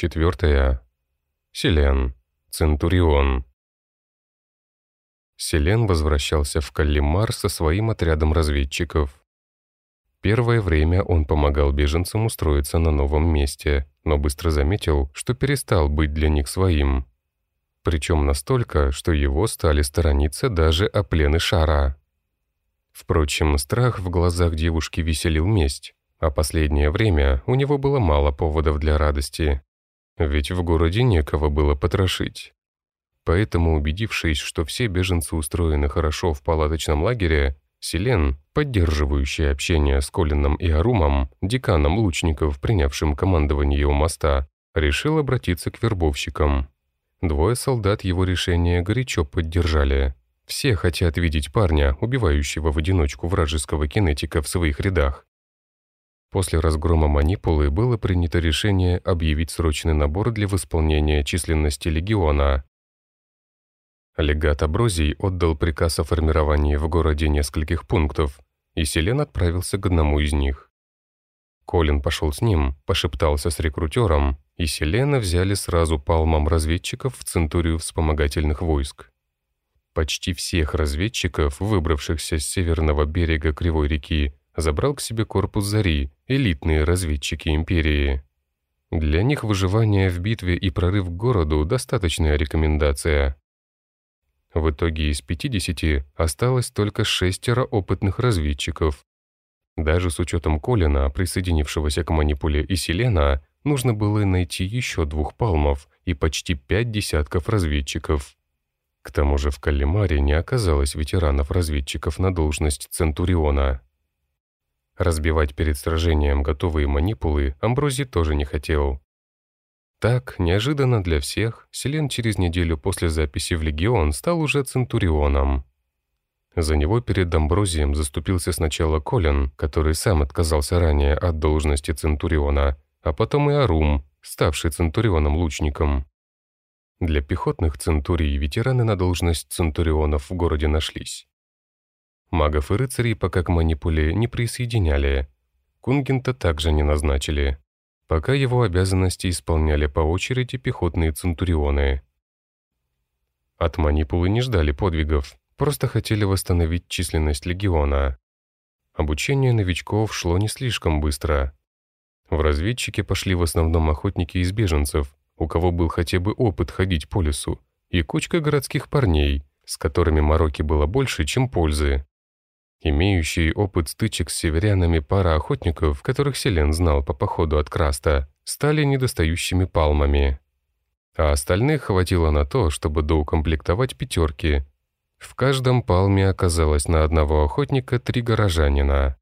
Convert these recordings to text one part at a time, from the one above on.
4. Селен. Центурион. Селен возвращался в Каллимар со своим отрядом разведчиков. Первое время он помогал беженцам устроиться на новом месте, но быстро заметил, что перестал быть для них своим. Причем настолько, что его стали сторониться даже о плены Шара. Впрочем, страх в глазах девушки веселил месть. А последнее время у него было мало поводов для радости. Ведь в городе некого было потрошить. Поэтому, убедившись, что все беженцы устроены хорошо в палаточном лагере, Селен, поддерживающий общение с Колином и Арумом, деканом лучников, принявшим командование у моста, решил обратиться к вербовщикам. Двое солдат его решение горячо поддержали. Все хотят видеть парня, убивающего в одиночку вражеского кинетика в своих рядах. После разгрома манипулы было принято решение объявить срочный набор для восполнения численности легиона. Легат Аброзий отдал приказ о формировании в городе нескольких пунктов, и Селен отправился к одному из них. Колин пошел с ним, пошептался с рекрутером, и Селена взяли сразу палмом разведчиков в Центурию вспомогательных войск. Почти всех разведчиков, выбравшихся с северного берега Кривой реки, забрал к себе корпус Зари, элитные разведчики Империи. Для них выживание в битве и прорыв к городу – достаточная рекомендация. В итоге из 50 осталось только шестеро опытных разведчиков. Даже с учетом Колина, присоединившегося к манипуле и Селена, нужно было найти еще двух палмов и почти пять десятков разведчиков. К тому же в Каллимаре не оказалось ветеранов-разведчиков на должность Центуриона. Разбивать перед сражением готовые манипулы Амброзий тоже не хотел. Так, неожиданно для всех, Селен через неделю после записи в Легион стал уже Центурионом. За него перед Амброзием заступился сначала Колин, который сам отказался ранее от должности Центуриона, а потом и Арум, ставший Центурионом-лучником. Для пехотных Центурий ветераны на должность Центурионов в городе нашлись. Магов и рыцарей пока к манипуле не присоединяли. Кунгента также не назначили. Пока его обязанности исполняли по очереди пехотные центурионы. От манипулы не ждали подвигов, просто хотели восстановить численность легиона. Обучение новичков шло не слишком быстро. В разведчики пошли в основном охотники из беженцев, у кого был хотя бы опыт ходить по лесу, и кучка городских парней, с которыми мороки было больше, чем пользы. Имеющие опыт стычек с северянами пара охотников, которых Селен знал по походу от Краста, стали недостающими палмами. А остальных хватило на то, чтобы доукомплектовать пятерки. В каждом палме оказалось на одного охотника три горожанина.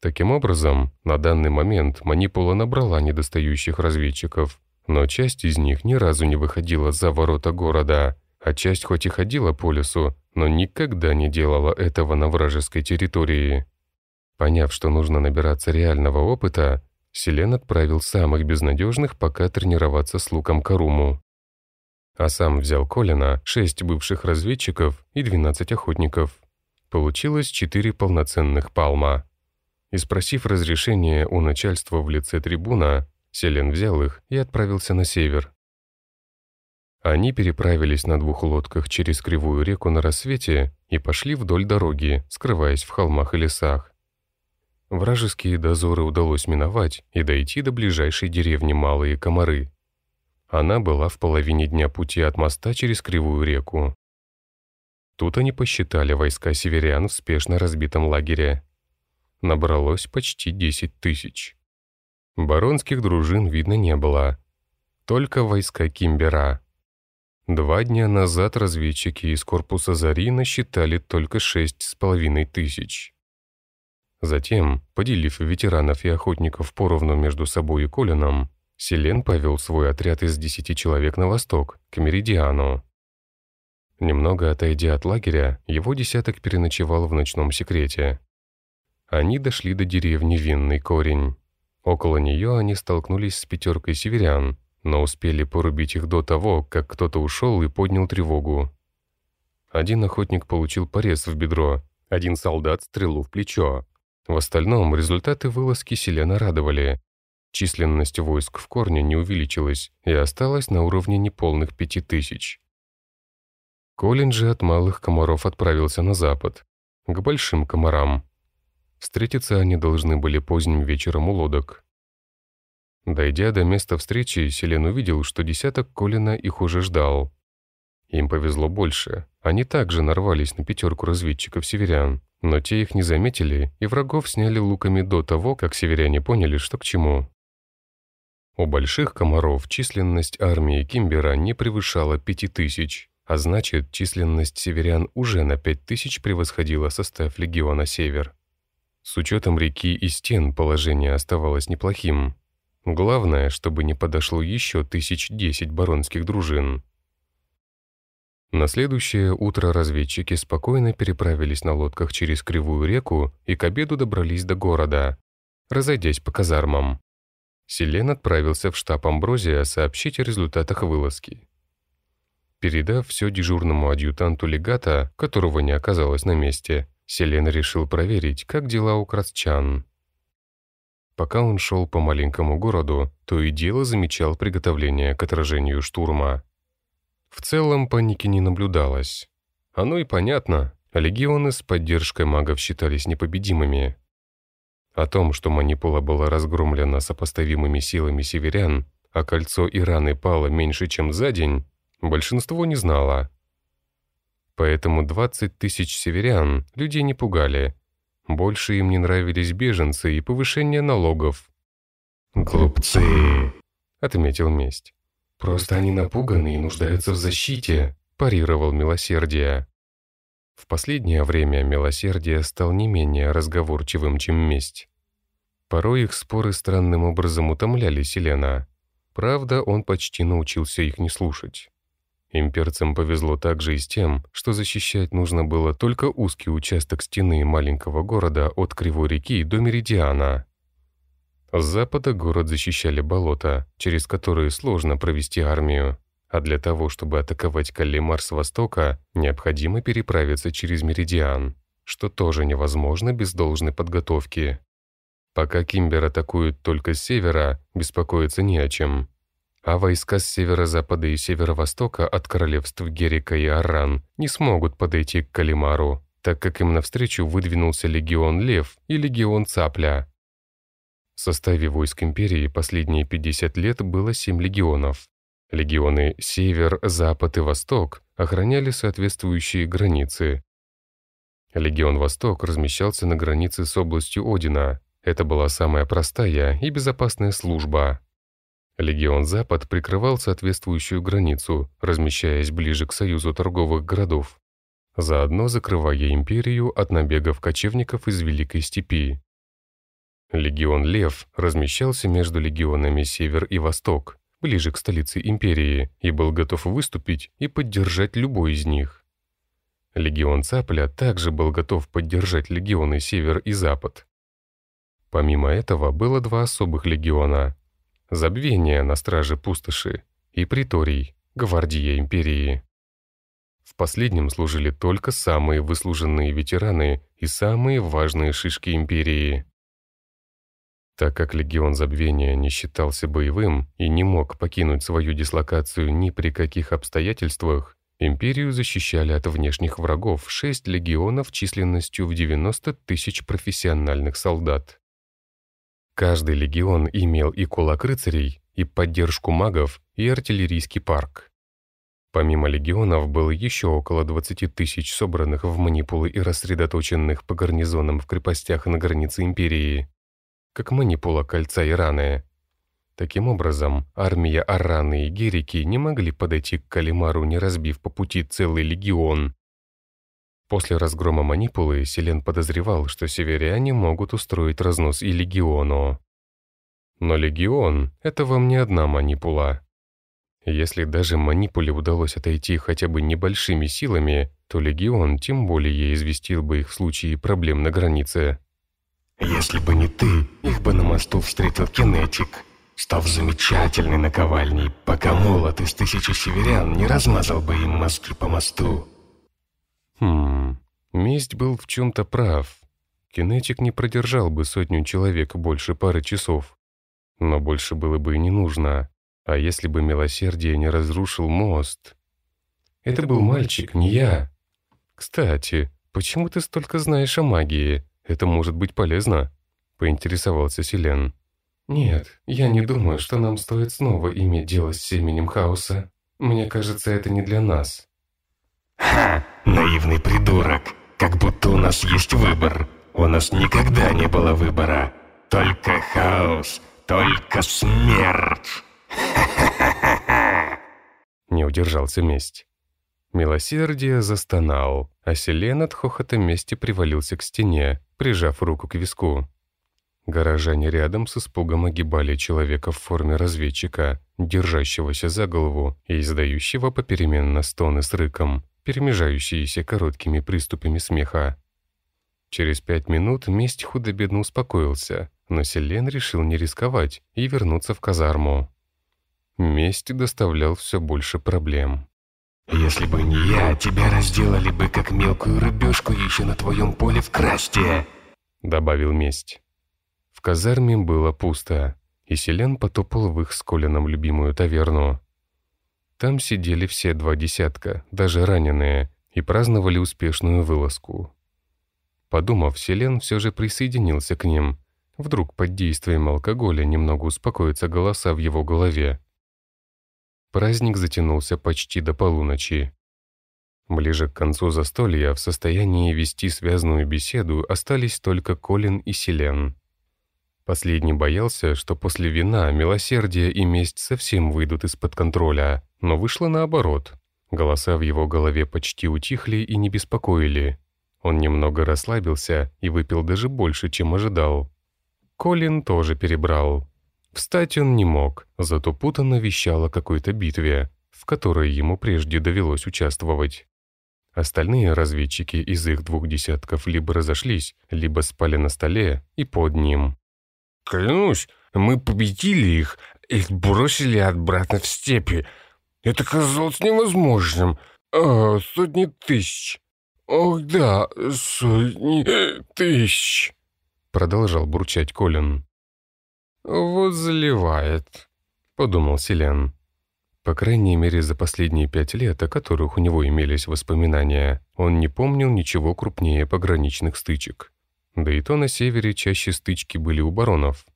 Таким образом, на данный момент манипула набрала недостающих разведчиков, но часть из них ни разу не выходила за ворота города, а часть хоть и ходила по лесу, но никогда не делала этого на вражеской территории. Поняв, что нужно набираться реального опыта, Селен отправил самых безнадежных пока тренироваться с луком Каруму. А сам взял Колина, шесть бывших разведчиков и 12 охотников. Получилось четыре полноценных палма. И спросив разрешения у начальства в лице трибуна, Селен взял их и отправился на север. Они переправились на двух лодках через Кривую реку на рассвете и пошли вдоль дороги, скрываясь в холмах и лесах. Вражеские дозоры удалось миновать и дойти до ближайшей деревни Малые Комары. Она была в половине дня пути от моста через Кривую реку. Тут они посчитали войска северян в спешно разбитом лагере. Набралось почти 10 тысяч. Баронских дружин видно не было. Только войска Кимбера. Два дня назад разведчики из корпуса «Зари» насчитали только шесть с половиной тысяч. Затем, поделив ветеранов и охотников поровну между собой и Колином, Селен повел свой отряд из десяти человек на восток, к Меридиану. Немного отойдя от лагеря, его десяток переночевал в ночном секрете. Они дошли до деревни Винный Корень. Около нее они столкнулись с пятеркой северян, но успели порубить их до того, как кто-то ушел и поднял тревогу. Один охотник получил порез в бедро, один солдат — стрелу в плечо. В остальном результаты вылазки Селена радовали. численность войск в корне не увеличилась и осталась на уровне неполных пяти тысяч. Колин же от малых комаров отправился на запад, к большим комарам. Встретиться они должны были поздним вечером у лодок. Дойдя до места встречи, Селен увидел, что десяток Колина их уже ждал. Им повезло больше. Они также нарвались на пятерку разведчиков-северян, но те их не заметили, и врагов сняли луками до того, как северяне поняли, что к чему. У больших комаров численность армии Кимбера не превышала пяти тысяч, а значит, численность северян уже на пять тысяч превосходила состав легиона «Север». С учетом реки и стен положение оставалось неплохим. Главное, чтобы не подошло еще тысяч десять баронских дружин. На следующее утро разведчики спокойно переправились на лодках через Кривую реку и к обеду добрались до города, разойдясь по казармам. Селен отправился в штаб Амброзия сообщить о результатах вылазки. Передав все дежурному адъютанту легата, которого не оказалось на месте, Селен решил проверить, как дела у красчан. Пока он шел по маленькому городу, то и дело замечал приготовление к отражению штурма. В целом паники не наблюдалось. Оно и понятно, легионы с поддержкой магов считались непобедимыми. О том, что манипула была разгромлена сопоставимыми силами северян, а кольцо Ираны пало меньше, чем за день, большинство не знало. Поэтому 20 тысяч северян людей не пугали, больше им не нравились беженцы и повышение налогов. «Глупцы!» — отметил месть. «Просто они напуганы и нуждаются в защите», — парировал милосердие. В последнее время милосердие стал не менее разговорчивым, чем месть. Порой их споры странным образом утомляли Селена. Правда, он почти научился их не слушать. Имперцам повезло также и с тем, что защищать нужно было только узкий участок стены маленького города от Кривой реки до Меридиана. С запада город защищали болота, через которые сложно провести армию, а для того, чтобы атаковать Каллимар с востока, необходимо переправиться через Меридиан, что тоже невозможно без должной подготовки. Пока Кимбер атакует только с севера, беспокоиться не о чем а войска с северо-запада и северо-востока от королевств Герика и Аран не смогут подойти к Калимару, так как им навстречу выдвинулся легион Лев и легион Цапля. В составе войск империи последние 50 лет было 7 легионов. Легионы Север, Запад и Восток охраняли соответствующие границы. Легион Восток размещался на границе с областью Одина. Это была самая простая и безопасная служба. Легион Запад прикрывал соответствующую границу, размещаясь ближе к союзу торговых городов, заодно закрывая империю от набегов кочевников из Великой Степи. Легион Лев размещался между легионами Север и Восток, ближе к столице империи, и был готов выступить и поддержать любой из них. Легион Цапля также был готов поддержать легионы Север и Запад. Помимо этого было два особых легиона забвение на страже пустоши и приторий, гвардия империи. В последнем служили только самые выслуженные ветераны и самые важные шишки империи. Так как легион забвения не считался боевым и не мог покинуть свою дислокацию ни при каких обстоятельствах, империю защищали от внешних врагов шесть легионов численностью в 90 тысяч профессиональных солдат. Каждый легион имел и кулак рыцарей, и поддержку магов, и артиллерийский парк. Помимо легионов было еще около 20 тысяч собранных в манипулы и рассредоточенных по гарнизонам в крепостях на границе империи, как манипула кольца Ираны. Таким образом, армия Араны и Герики не могли подойти к Калимару, не разбив по пути целый легион, После разгрома манипулы Селен подозревал, что северяне могут устроить разнос и легиону. Но легион — это вам не одна манипула. Если даже манипуле удалось отойти хотя бы небольшими силами, то легион тем более известил бы их в случае проблем на границе. «Если бы не ты, их бы на мосту встретил кинетик», став замечательной наковальней, пока молот из тысячи северян не размазал бы им мозги по мосту. Хм, месть был в чем-то прав. Кинетик не продержал бы сотню человек больше пары часов. Но больше было бы и не нужно. А если бы милосердие не разрушил мост? Это был мальчик, не я. Кстати, почему ты столько знаешь о магии? Это может быть полезно? Поинтересовался Селен. Нет, я не думаю, что нам стоит снова иметь дело с семенем хаоса. Мне кажется, это не для нас. Ха, наивный придурок. Как будто у нас есть выбор. У нас никогда не было выбора. Только хаос, только смерть. Не удержался месть. Милосердие застонал, а Селен от хохота мести привалился к стене, прижав руку к виску. Горожане рядом с испугом огибали человека в форме разведчика, держащегося за голову и издающего попеременно стоны с рыком, перемежающиеся короткими приступами смеха. Через пять минут месть худо-бедно успокоился, но Селен решил не рисковать и вернуться в казарму. Месть доставлял все больше проблем. «Если бы не я, тебя разделали бы как мелкую рыбешку еще на твоем поле в красте», — добавил месть. В казарме было пусто, и Селен потопал в их с Колином любимую таверну. Там сидели все два десятка, даже раненые, и праздновали успешную вылазку. Подумав, Селен все же присоединился к ним. Вдруг под действием алкоголя немного успокоятся голоса в его голове. Праздник затянулся почти до полуночи. Ближе к концу застолья в состоянии вести связную беседу остались только Колин и Селен. Последний боялся, что после вина милосердие и месть совсем выйдут из-под контроля, но вышло наоборот. Голоса в его голове почти утихли и не беспокоили. Он немного расслабился и выпил даже больше, чем ожидал. Колин тоже перебрал. Встать он не мог, зато путанно вещал о какой-то битве, в которой ему прежде довелось участвовать. Остальные разведчики из их двух десятков либо разошлись, либо спали на столе и под ним. Клянусь, мы победили их и бросили обратно в степи. Это казалось невозможным. А, сотни тысяч. Ох да, сотни тысяч. Продолжал бурчать Колин. «Вот заливает», — подумал Селен. По крайней мере, за последние пять лет, о которых у него имелись воспоминания, он не помнил ничего крупнее пограничных стычек. Да и то на севере чаще стычки были у баронов.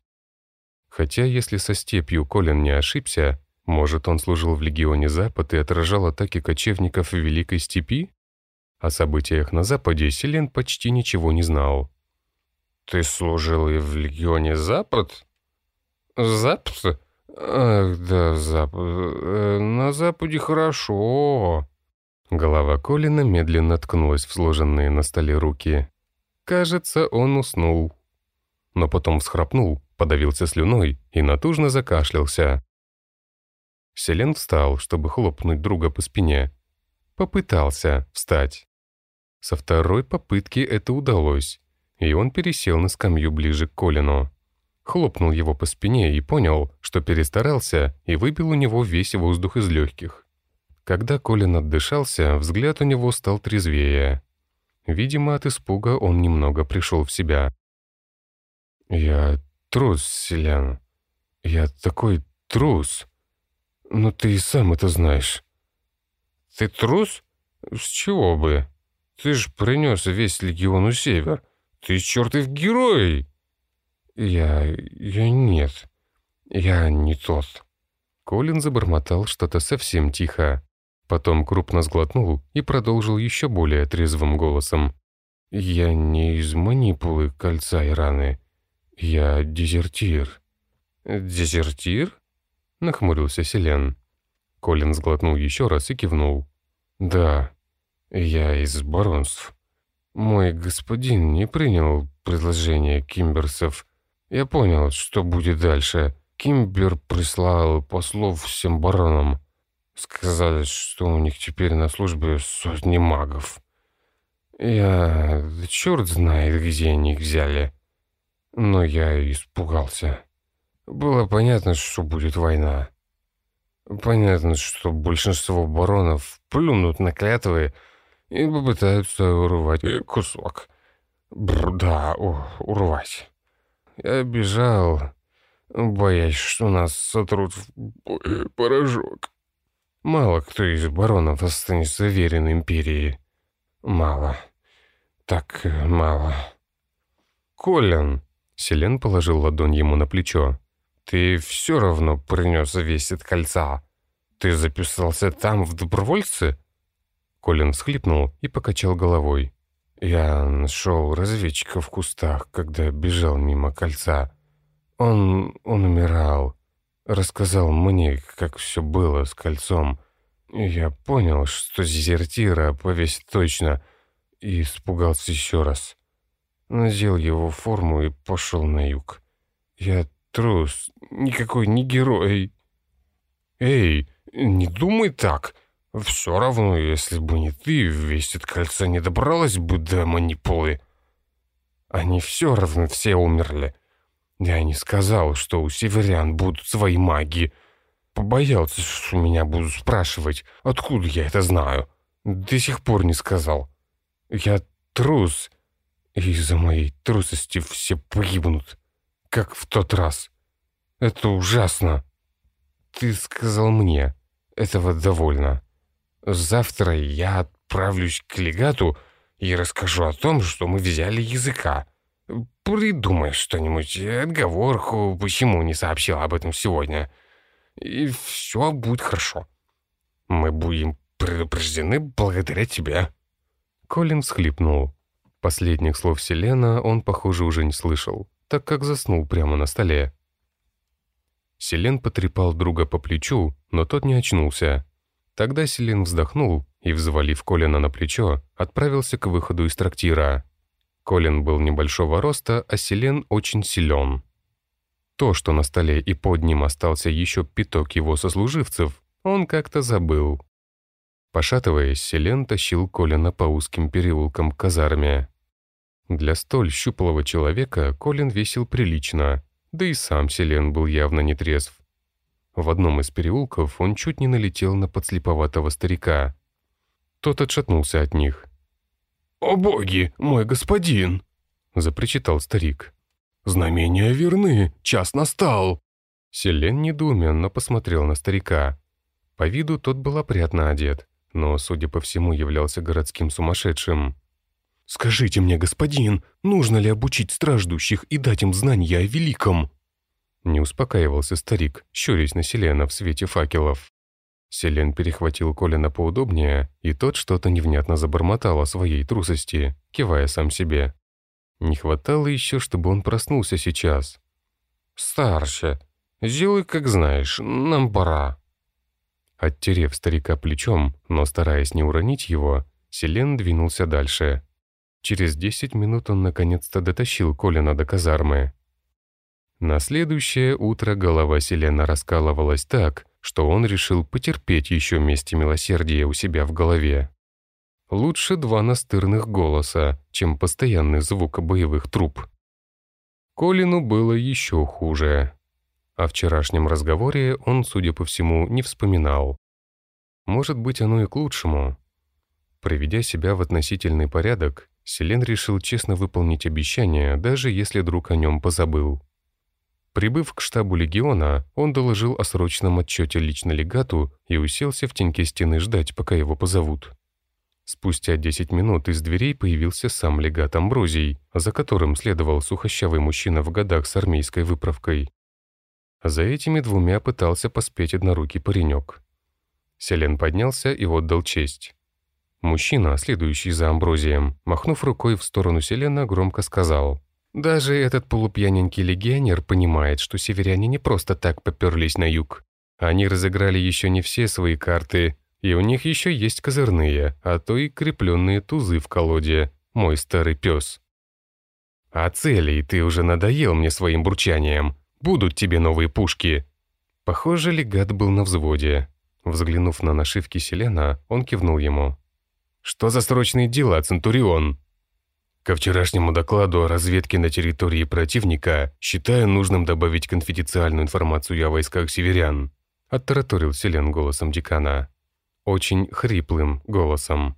Хотя, если со степью Колин не ошибся, может, он служил в легионе Запад и отражал атаки кочевников в Великой Степи? О событиях на Западе Селен почти ничего не знал. «Ты служил и в легионе Запад?» «Запад? Ах, да, Запад. Э, на Западе хорошо». Голова Колина медленно ткнулась в сложенные на столе руки. Кажется, он уснул. Но потом всхрапнул, подавился слюной и натужно закашлялся. Селен встал, чтобы хлопнуть друга по спине. Попытался встать. Со второй попытки это удалось, и он пересел на скамью ближе к Колину. Хлопнул его по спине и понял, что перестарался и выбил у него весь воздух из легких. Когда Колин отдышался, взгляд у него стал трезвее. Видимо, от испуга он немного пришел в себя. «Я трус, Селян. Я такой трус. Но ты и сам это знаешь». «Ты трус? С чего бы? Ты ж принес весь легиону Север. Ты чертов герой!» «Я... я нет. Я не тот». Колин забормотал что-то совсем тихо. Потом крупно сглотнул и продолжил еще более трезвым голосом. «Я не из манипулы кольца и раны. Я дезертир». «Дезертир?» — нахмурился Селен. Колин сглотнул еще раз и кивнул. «Да, я из баронств. Мой господин не принял предложение кимберсов. Я понял, что будет дальше. Кимбер прислал послов всем баронам. Сказали, что у них теперь на службе сотни магов. Я... черт знает, где они их взяли. Но я испугался. Было понятно, что будет война. Понятно, что большинство баронов плюнут на клятвы и попытаются урвать кусок. Бр, да, о, урвать. Я бежал, боясь, что нас сотрут в порошок. Мало кто из баронов останется верен империи. Мало. Так мало. Колин, Селен положил ладонь ему на плечо. Ты все равно принес весь от кольца. Ты записался там в добровольцы? Колин всхлипнул и покачал головой. Я нашел разведчика в кустах, когда бежал мимо кольца. Он... он умирал. Рассказал мне, как все было с кольцом. Я понял, что дезертира повесит точно, и испугался еще раз. Надел его форму и пошел на юг. Я трус, никакой не герой. Эй, не думай так. Все равно, если бы не ты, весь от кольца не добралась бы до манипулы. Они все равно все умерли. Я не сказал, что у северян будут свои маги. Побоялся, что меня будут спрашивать, откуда я это знаю. До сих пор не сказал. Я трус, из-за моей трусости все погибнут, как в тот раз. Это ужасно. Ты сказал мне, этого довольно. Завтра я отправлюсь к легату и расскажу о том, что мы взяли языка. Придумай что-нибудь, отговорку, почему не сообщил об этом сегодня. И все будет хорошо. Мы будем предупреждены благодаря тебе». Колин всхлипнул. Последних слов Селена он, похоже, уже не слышал, так как заснул прямо на столе. Селен потрепал друга по плечу, но тот не очнулся. Тогда Селен вздохнул и, взвалив Колина на плечо, отправился к выходу из трактира. Колин был небольшого роста, а Селен очень силен. То, что на столе и под ним остался еще пяток его сослуживцев, он как-то забыл. Пошатываясь, Селен тащил Колина по узким переулкам к казарме. Для столь щуплого человека Колин весил прилично, да и сам Селен был явно нетрезв. В одном из переулков он чуть не налетел на подслеповатого старика. Тот отшатнулся от них. «О боги, мой господин!» — запричитал старик. «Знамения верны, час настал!» Селен недоуменно посмотрел на старика. По виду тот был опрятно одет, но, судя по всему, являлся городским сумасшедшим. «Скажите мне, господин, нужно ли обучить страждущих и дать им знания о великом?» Не успокаивался старик, щурясь на Селена в свете факелов. Селен перехватил Колина поудобнее, и тот что-то невнятно забормотал о своей трусости, кивая сам себе. Не хватало еще, чтобы он проснулся сейчас. «Старше, сделай, как знаешь, нам пора». Оттерев старика плечом, но стараясь не уронить его, Селен двинулся дальше. Через десять минут он наконец-то дотащил Колина до казармы. На следующее утро голова Селена раскалывалась так, что он решил потерпеть еще вместе милосердия у себя в голове. Лучше два настырных голоса, чем постоянный звук боевых труб. Колину было еще хуже. О вчерашнем разговоре он, судя по всему, не вспоминал. Может быть, оно и к лучшему. Приведя себя в относительный порядок, Селен решил честно выполнить обещание, даже если друг о нем позабыл. Прибыв к штабу легиона, он доложил о срочном отчете лично легату и уселся в теньке стены ждать, пока его позовут. Спустя 10 минут из дверей появился сам легат Амброзий, за которым следовал сухощавый мужчина в годах с армейской выправкой. За этими двумя пытался поспеть однорукий паренек. Селен поднялся и отдал честь. Мужчина, следующий за Амброзием, махнув рукой в сторону Селена, громко сказал — даже этот полупьяненький легионер понимает, что северяне не просто так поперлись на юг. Они разыграли еще не все свои карты, и у них еще есть козырные, а то и крепленные тузы в колоде, мой старый пес. А целей ты уже надоел мне своим бурчанием. Будут тебе новые пушки. Похоже, легат был на взводе. Взглянув на нашивки Селена, он кивнул ему. «Что за срочные дела, Центурион?» Ко вчерашнему докладу о разведке на территории противника считаю нужным добавить конфиденциальную информацию о войсках северян», оттараторил Селен голосом декана. Очень хриплым голосом.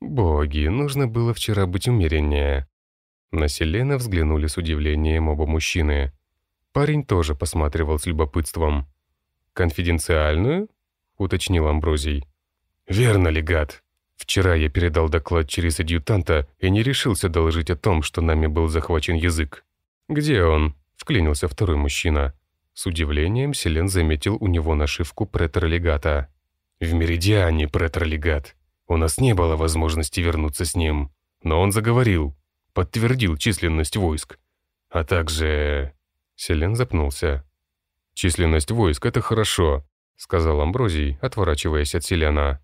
«Боги, нужно было вчера быть умереннее». На Селена взглянули с удивлением оба мужчины. Парень тоже посматривал с любопытством. «Конфиденциальную?» — уточнил Амброзий. «Верно, легат. Вчера я передал доклад через адъютанта и не решился доложить о том, что нами был захвачен язык. Где он?» — вклинился второй мужчина. С удивлением Селен заметил у него нашивку претор-легата. «В Меридиане, претор-легат. У нас не было возможности вернуться с ним. Но он заговорил, подтвердил численность войск. А также...» Селен запнулся. «Численность войск — это хорошо», — сказал Амброзий, отворачиваясь от Селена.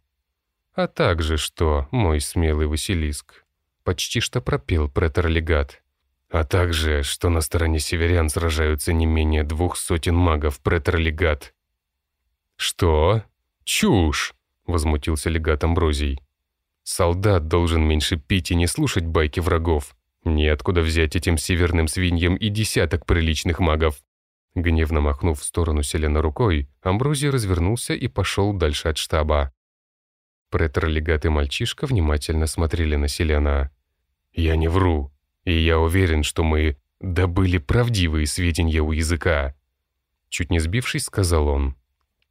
«А также что, мой смелый Василиск?» Почти что пропел претор-легат. «А также, что на стороне северян сражаются не менее двух сотен магов претор-легат». «Что? Чушь!» — возмутился легат Амброзий. «Солдат должен меньше пить и не слушать байки врагов. Неоткуда взять этим северным свиньям и десяток приличных магов. Гневно махнув в сторону Селена рукой, Амброзий развернулся и пошел дальше от штаба. Претор, легат и мальчишка внимательно смотрели на Селена. «Я не вру, и я уверен, что мы добыли правдивые сведения у языка». Чуть не сбившись, сказал он.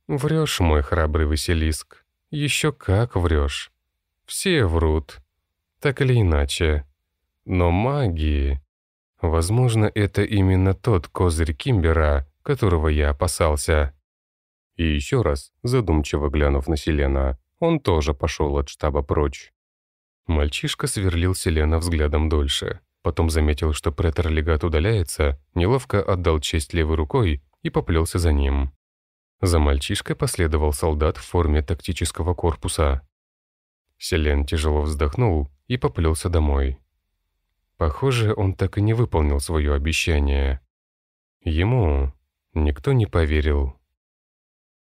«Врешь, мой храбрый Василиск. Еще как врешь. Все врут. Так или иначе. Но магии... Возможно, это именно тот козырь Кимбера, которого я опасался. И еще раз, задумчиво глянув на Селена, он тоже пошел от штаба прочь. Мальчишка сверлил Селена взглядом дольше. Потом заметил, что претор-легат удаляется, неловко отдал честь левой рукой и поплелся за ним. За мальчишкой последовал солдат в форме тактического корпуса. Селен тяжело вздохнул и поплелся домой. Похоже, он так и не выполнил свое обещание. Ему никто не поверил.